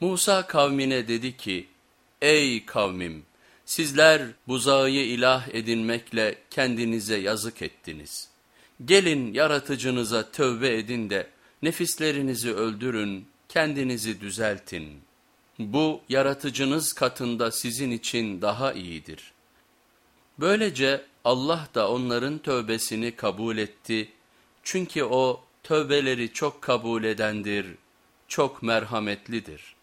Musa kavmine dedi ki, ey kavmim sizler buzağı ilah edinmekle kendinize yazık ettiniz. Gelin yaratıcınıza tövbe edin de nefislerinizi öldürün, kendinizi düzeltin. Bu yaratıcınız katında sizin için daha iyidir. Böylece Allah da onların tövbesini kabul etti. Çünkü o tövbeleri çok kabul edendir, çok merhametlidir.''